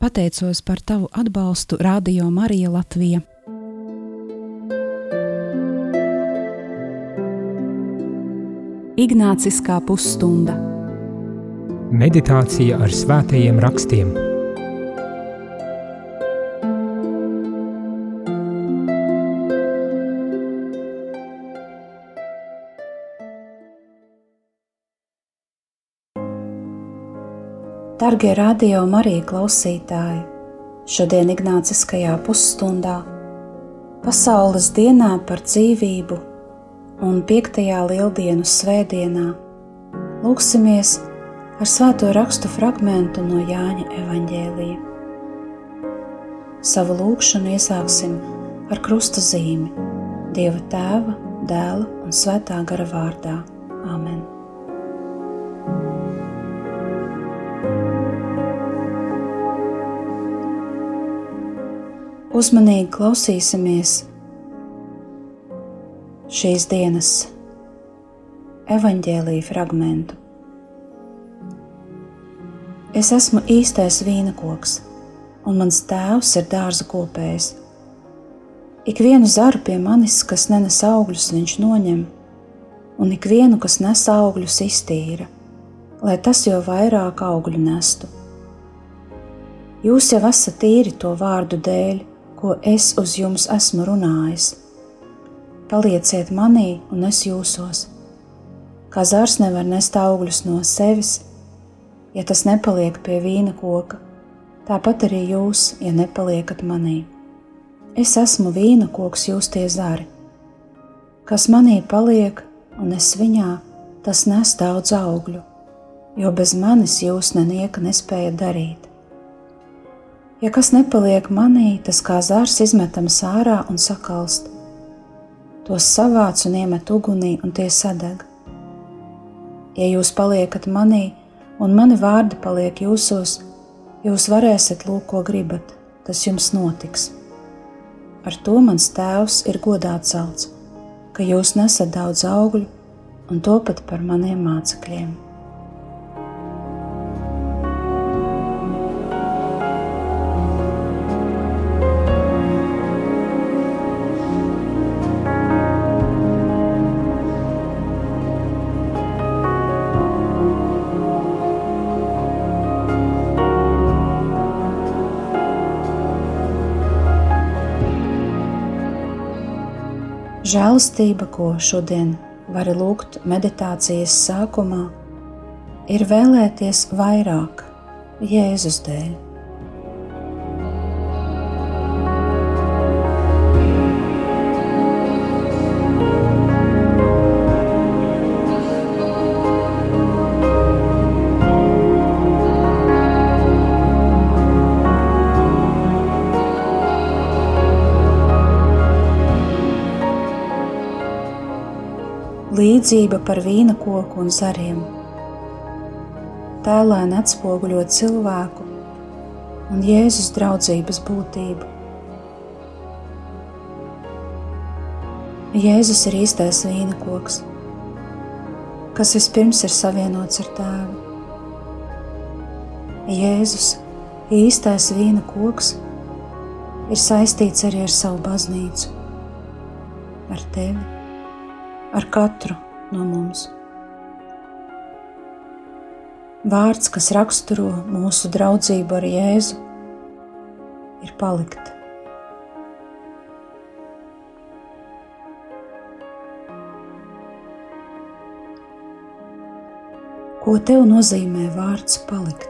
Pateicos par tavu atbalstu Radio Marija Latvija. Ignāciskā pusstunda Meditācija ar svētajiem rakstiem Dargie radio Marija klausītāji, šodien Ignāciskajā pusstundā, Pasaules dienā par dzīvību un 5. lieldienu svētdienā, lūksimies ar svēto rakstu fragmentu no Jāņa evaņģēlija. Savu lūgšanu iesāksim ar krusta zīmi Dieva tēva, dēla un svētā gara vārdā. Āmen! Uzmanīgi klausīsimies šīs dienas evaņģēlīja fragmentu. Es esmu īstais vīna koks, un mans tēvs ir dārza kopējs. Ikvienu zaru pie manis, kas nenes augļus, viņš noņem, un ikvienu, kas nes augļus, iztīra, lai tas jau vairāk augļu nestu. Jūs jau esat tīri to vārdu dēļ, ko es uz jums esmu runājis. Palieciet manī, un es jūsos. Kā zars nevar nest augļus no sevis, ja tas nepaliek pie vīna koka, tāpat arī jūs, ja nepaliekat manī. Es esmu vīna koks, jūs tie zari. Kas manī paliek, un es viņā, tas nes daudz augļu, jo bez manis jūs nenieka nespējat darīt. Ja kas nepaliek manī, tas kā zārs izmetams ārā un sakalst. Tos savāc un iemet ugunī, un tie sadeg. Ja jūs paliekat manī, un mani vārdi paliek jūsos, jūs varēsiet lūk, ko gribat, tas jums notiks. Ar to mans tēvs ir godā celts, ka jūs nesat daudz augļu un topat par maniem mācekļiem. Žēlastība, ko šodien vari lūgt meditācijas sākumā, ir vēlēties vairāk Jēzus dēļ. Līdzība par vīna koku un zariem. Tēlēni atspoguļo cilvēku un Jēzus draudzības būtību. Jēzus ir īstais vīna koks, kas vispirms ir savienots ar tēvu. Jēzus, īstais vīna koks, ir saistīts arī ar savu baznīcu, ar tevi ar katru no mums. Vārds, kas raksturo mūsu draudzību ar Jēzu, ir palikt. Ko tev nozīmē vārds palikt?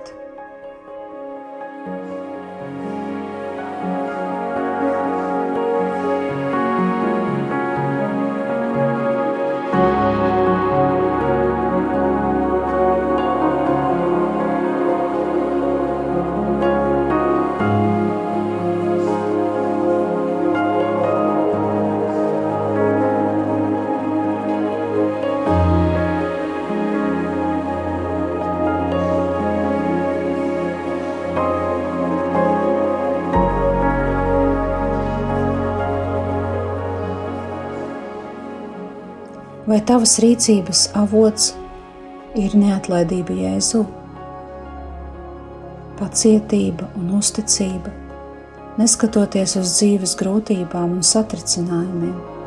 Vai tavas rīcības avots ir neatlaidība Jēzu? pacietība un uzticība, neskatoties uz dzīves grūtībām un satricinājumiem.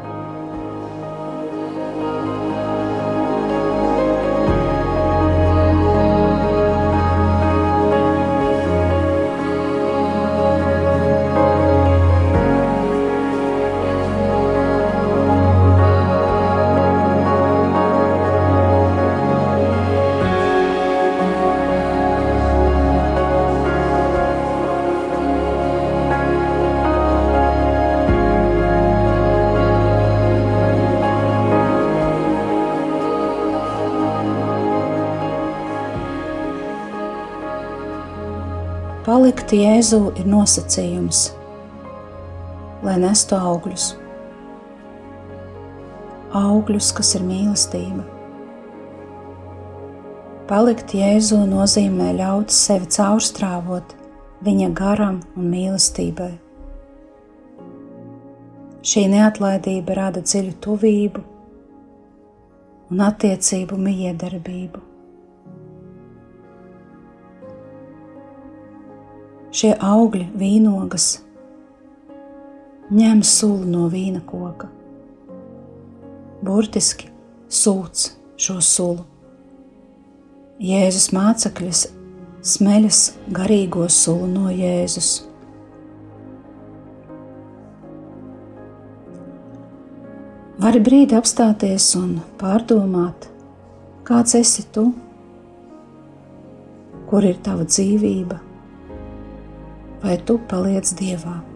Palikt Jēzū ir nosacījums, lai nestu augļus. Augļus, kas ir mīlestība. Palikt Jēzū nozīmē ļaut sevi caurstrāvot viņa garam un mīlestībai. Šī neatlaidība rada dziļu tuvību un attiecību miedarbību. Šie augļi, vīnogas, ņem sulu no vīna koka. Burtiski sūc šo sulu. Jēzus mācekļus smeļas garīgo sulu no Jēzus. Vari brīdi apstāties un pārdomāt, kāds esi tu, kur ir tava dzīvība vai tu paliec dievā.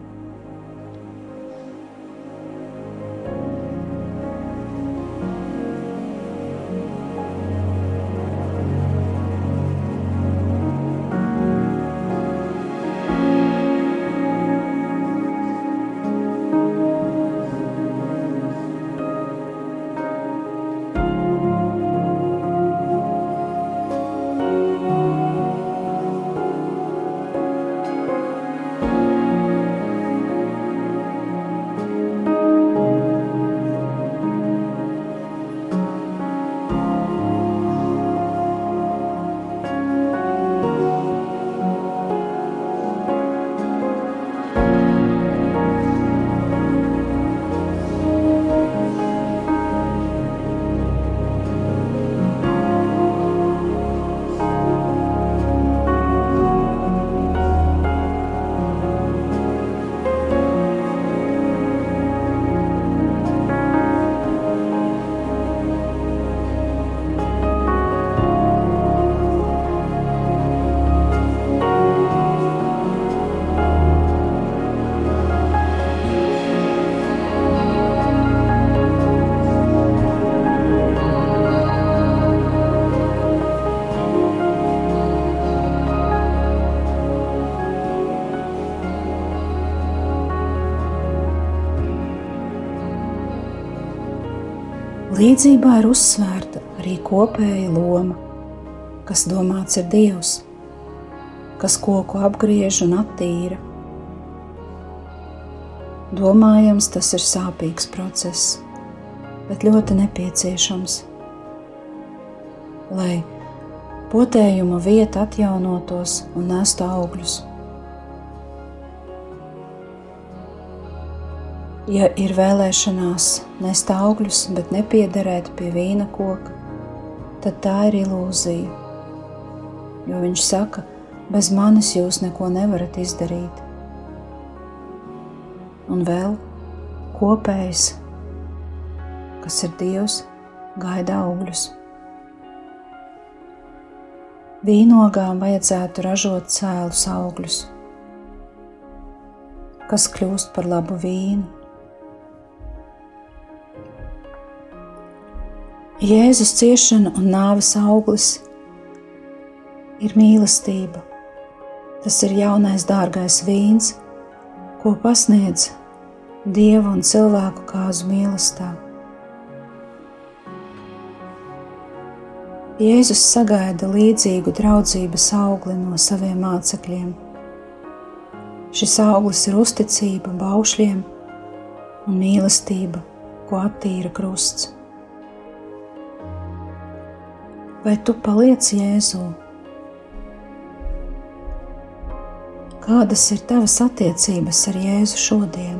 Līdzībā ir uzsvērta arī kopēja loma, kas domāts ir Dievs, kas koku apgriež un attīra. Domājams, tas ir sāpīgs process, bet ļoti nepieciešams, lai potējuma vieta atjaunotos un nestu augļus. Ja ir vēlēšanās nest augļus, bet nepiederēt pie vīna koka, tad tā ir ilūzija. Jo viņš saka, bez manis jūs neko nevarat izdarīt. Un vēl kopējs, kas ir Dievs, gaida augļus. Vīnogām vajadzētu ražot cēlus augļus, kas kļūst par labu vīnu Jēzus ciešana un nāves auglis ir mīlestība. Tas ir jaunais dārgais vīns, ko pasniedz Dieva un cilvēku kāzu mīlestībā. Jēzus sagaida līdzīgu draudzības augli no saviem mācekļiem. Šis auglis ir uzticība baušļiem un mīlestība, ko attīra krusts vai tu paliec Jēzū? Kādas ir tavas attiecības ar Jēzu šodien?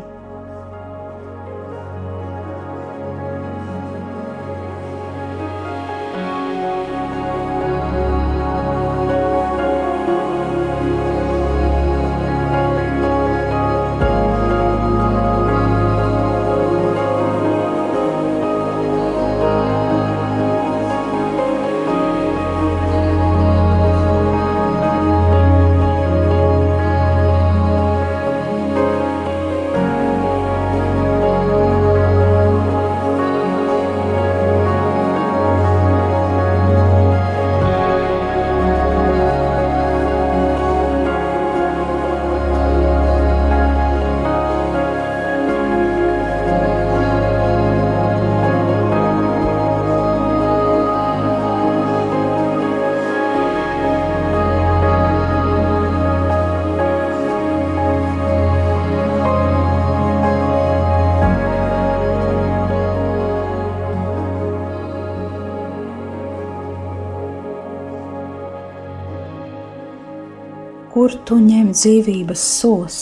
Kur tu ņem dzīvības sos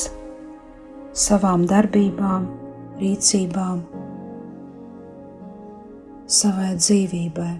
savām darbībām, rīcībām, savai dzīvībai.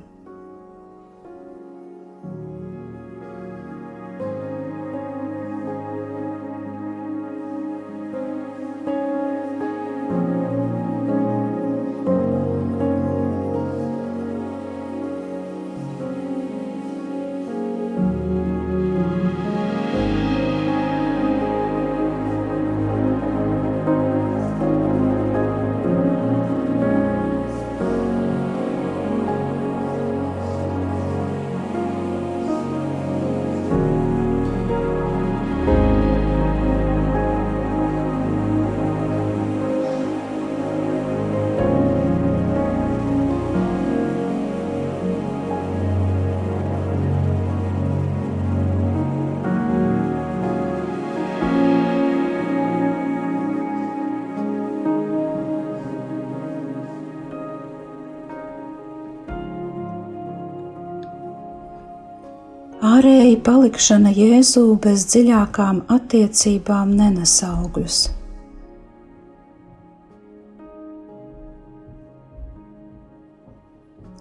Ārēji palikšana Jēzū bez dziļākām attiecībām nenes augļus.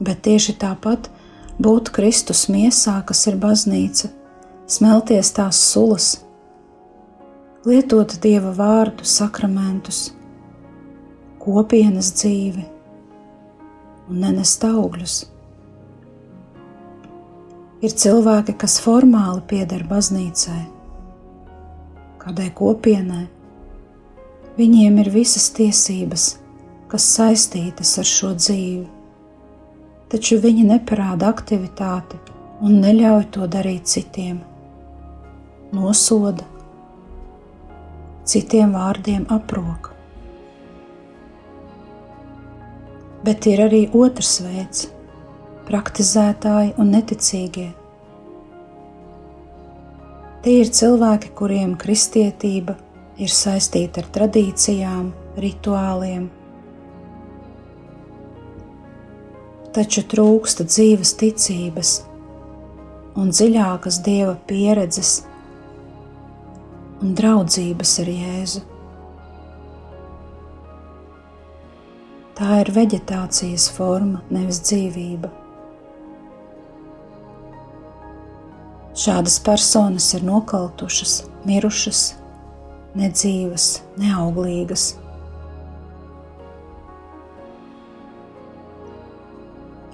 Bet tieši tāpat būt Kristus miesā, kas ir baznīca, smelties tās sulas, lietot Dieva vārdu, sakramentus, kopienas dzīvi un nenest augļus. Ir cilvēki, kas formāli pieder baznīcai, kādai kopienai. Viņiem ir visas tiesības, kas saistītas ar šo dzīvi, taču viņi neparāda aktivitāti un neļauj to darīt citiem. Nosoda, citiem vārdiem aproka. Bet ir arī otrs veids praktizētāji un neticīgie. Tie ir cilvēki, kuriem kristietība ir saistīta ar tradīcijām, rituāliem, taču trūksta dzīves ticības un dziļākas dieva pieredzes un draudzības ar Jēzu. Tā ir vegetācijas forma, nevis dzīvība. Šādas personas ir nokautušas, mirušas, nedzīvas, neauglīgas.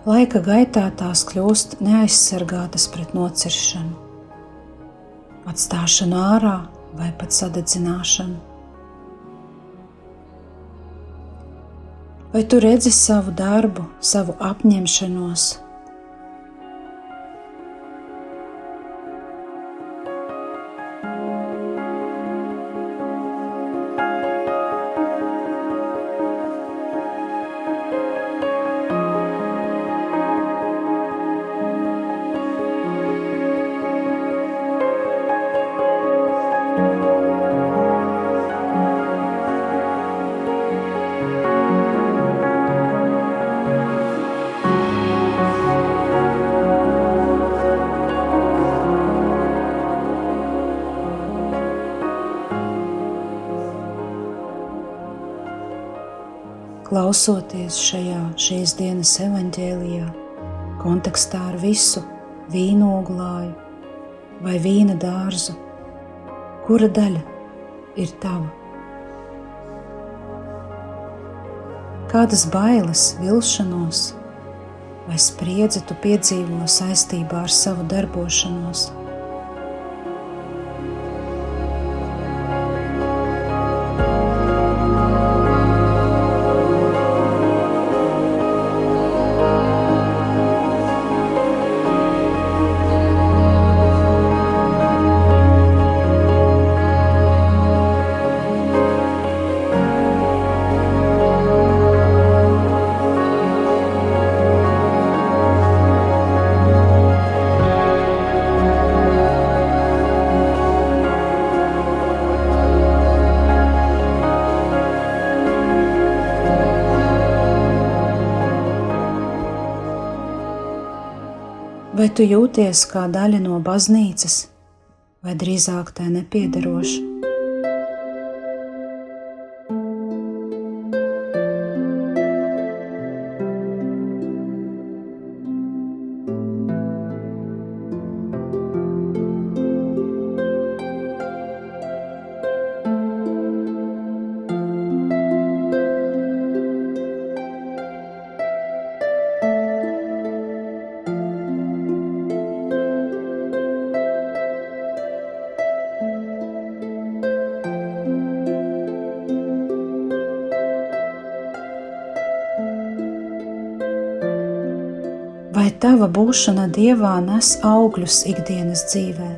Laika gaitā tās kļūst neaizsargātas pret nociršanu, atstāšanu ārā vai pat sadedzināšanu. Vai tu redzi savu darbu, savu apņemšanos, klausoties šajā šīs dienas evaņģēlijā, kontekstā ar visu vīnoglāju vai vīna dārzu, kura daļa ir tava? Kādas bailes, vilšanos vai spriedzi tu piedzīvo saistībā ar savu darbošanos? Vai tu jūties kā daļa no baznīcas, vai drīzāk tai nepiedaroša? Būšana dievā nes augļus ikdienas dzīvē?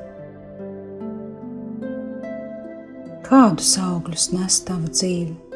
Kādus augļus nes tava dzīve?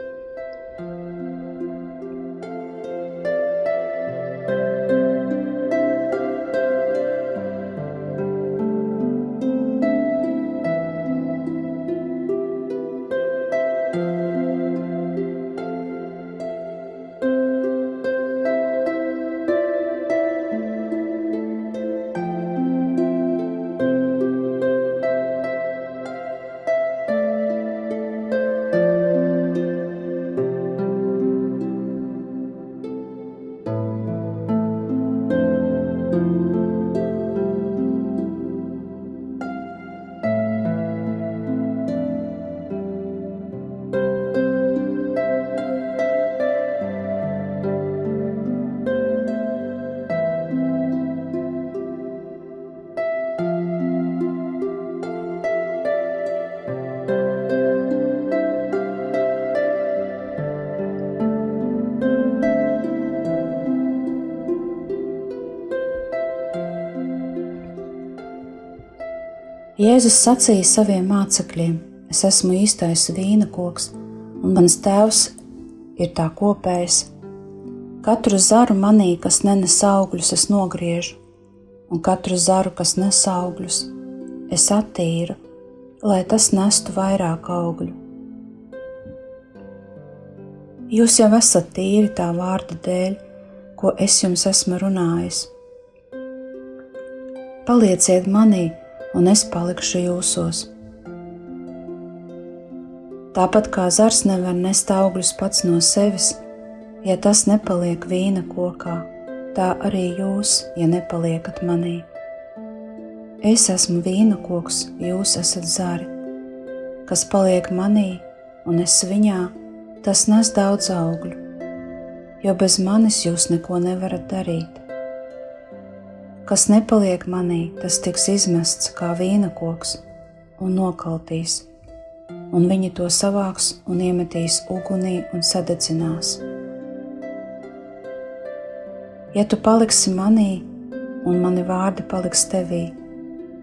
Jēzus sacīja saviem mācekļiem: Es esmu īstais vīna koks, un mans tēvs ir tā kopējs. Katru zaru manī, kas nenes augļus, es nogriežu, un katru zaru, kas nes augļus, es attīru, lai tas nestu vairāk augļu. Jūs jau esat tīri tā vārda dēļ, ko es jums esmu runājis. Palieciet manī, un es palikšu jūsos. Tāpat kā zars nevar nest augļus pats no sevis, ja tas nepaliek vīna kokā, tā arī jūs, ja nepaliekat manī. Es esmu vīna koks, jūs esat zari. Kas paliek manī un es viņā, tas nes daudz augļu, jo bez manis jūs neko nevarat darīt. Kas nepaliek manī, tas tiks izmests kā vīna koks un nokaltīs, un viņi to savāks un iemetīs ugunī un sadedzinās. Ja tu paliksi manī, un mani vārdi paliks tevī,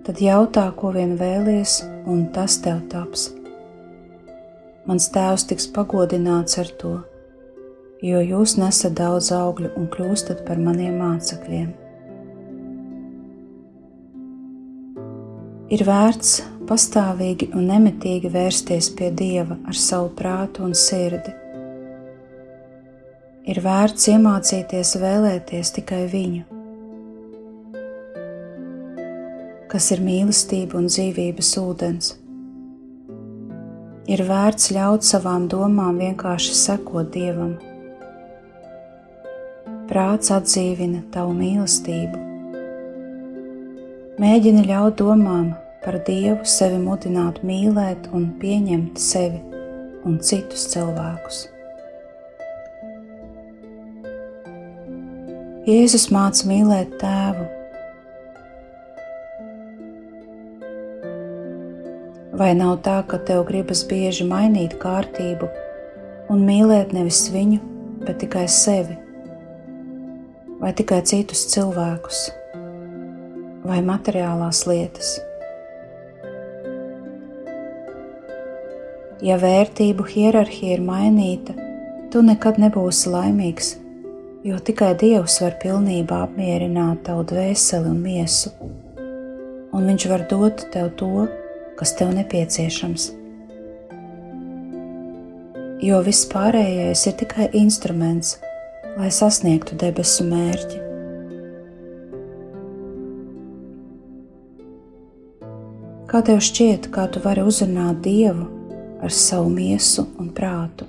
tad jautā, ko vien vēlies, un tas tev taps. Mans tēvs tiks pagodināts ar to, jo jūs nesat daudz augļu un kļūstat par maniem mācekļiem. Ir vērts pastāvīgi un nemitīgi vērsties pie Dieva ar savu prātu un sirdi. Ir vērts iemācīties vēlēties tikai viņu, kas ir mīlestība un dzīvības ūdens. Ir vērts ļaut savām domām vienkārši sekot Dievam, prāts atdzīvina tavu mīlestību. Mēģini ļaut domām par Dievu sevi mudināt mīlēt un pieņemt sevi un citus cilvēkus. Jēzus māca mīlēt tēvu. Vai nav tā, ka tev gribas bieži mainīt kārtību un mīlēt nevis viņu, bet tikai sevi, vai tikai citus cilvēkus, vai materiālās lietas? Ja vērtību hierarhija ir mainīta, tu nekad nebūsi laimīgs, jo tikai Dievs var pilnībā apmierināt tavu dvēseli un miesu, un Viņš var dot tev to, kas tev nepieciešams. Jo viss pārējais ir tikai instruments, lai sasniegtu debesu mērķi. Kā tev šķiet, kā tu vari uzrunāt Dievu ar savu miesu un prātu.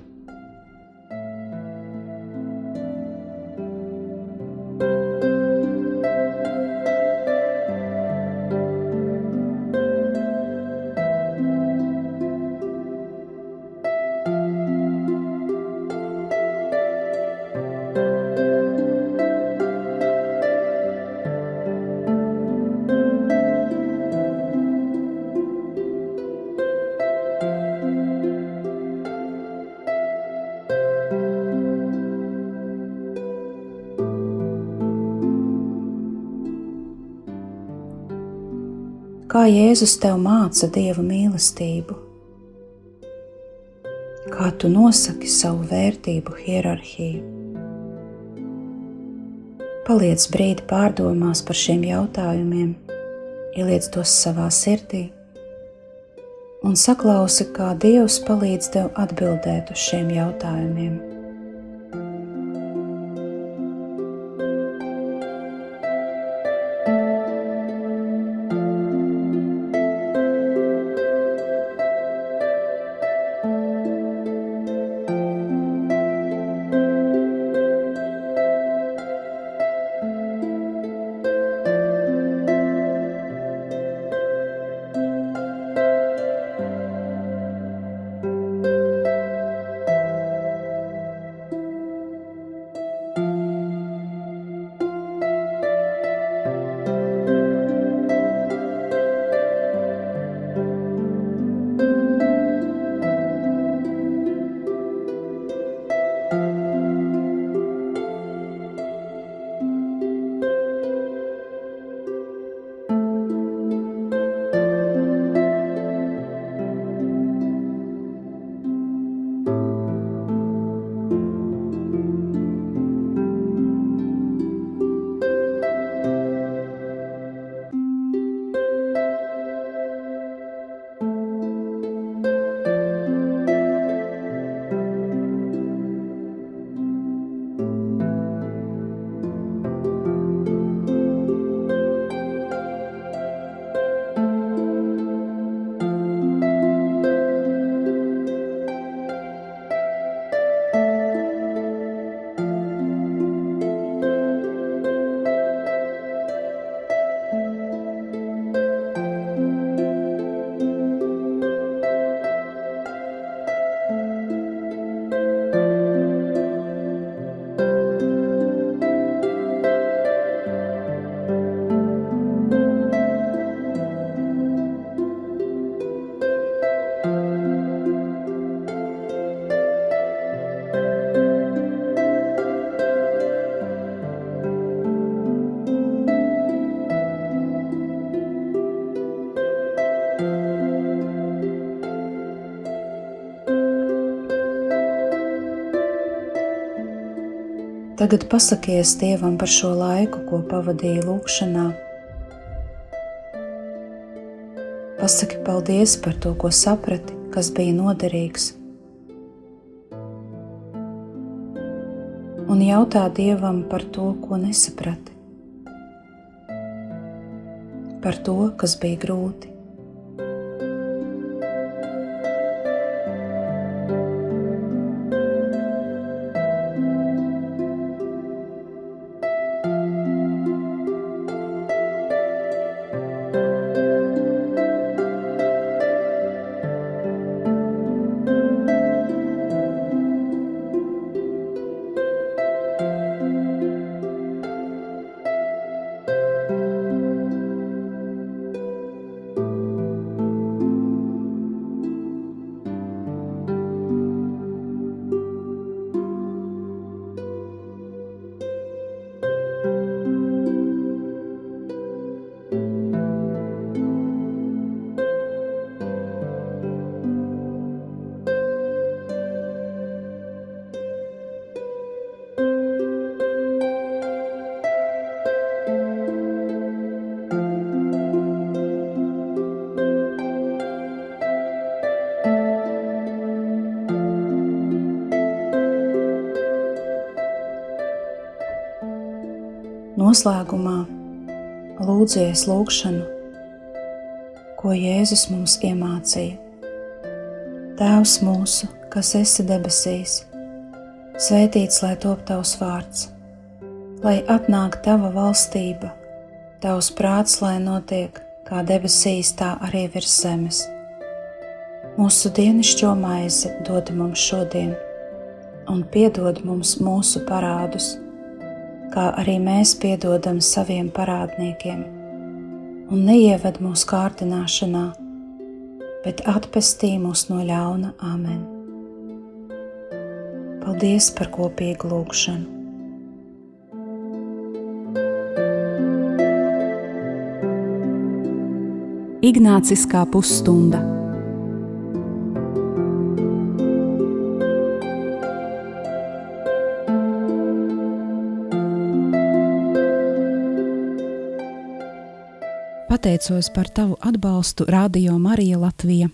Kā Jēzus tev māca dieva mīlestību, kā tu nosaki savu vērtību hierarhiju. Paliec brīdi pārdomās par šiem jautājumiem, ieliec tos savā sirdī un saklausi, kā Dievs palīdz tev atbildēt uz šiem jautājumiem. Tagad pasakies Dievam par šo laiku, ko pavadīji lūgšanā. Pasaki paldies par to, ko saprati, kas bija noderīgs. Un jautā Dievam par to, ko nesaprati, par to, kas bija grūti. Noslēgumā lūdzies lūgšanu, ko Jēzus mums iemācīja. Tēvs mūsu, kas esi debesīs, svētīts lai top tavs vārds, lai atnāk tava valstība, tavs prāts, lai notiek kā debesīs, tā arī virs zemes. Mūsu dienascho maizi dod mums šodien, un piedod mums mūsu parādus, kā arī mēs piedodam saviem parādniekiem, un neieved mūsu kārdināšanā, bet atpestī mūs no ļauna Āmen. Paldies par kopīgu lūgšanu! Ignāciskā pusstunda. Pateicos par tavu atbalstu Radio Marija Latvija